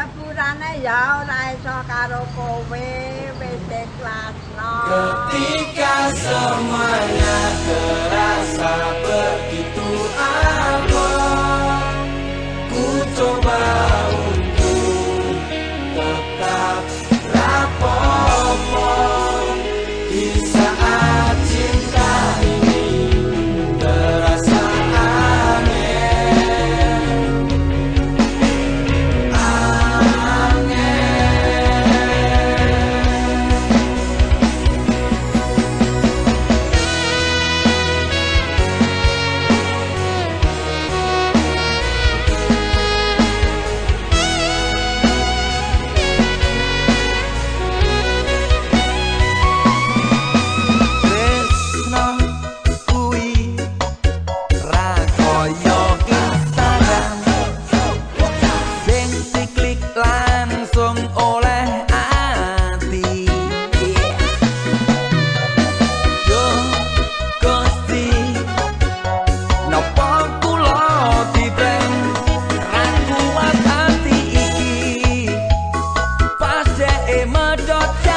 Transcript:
sepurane ya ora iso karo kowe wis ikhlasno Ketika semuanya terasa aman My mud.com.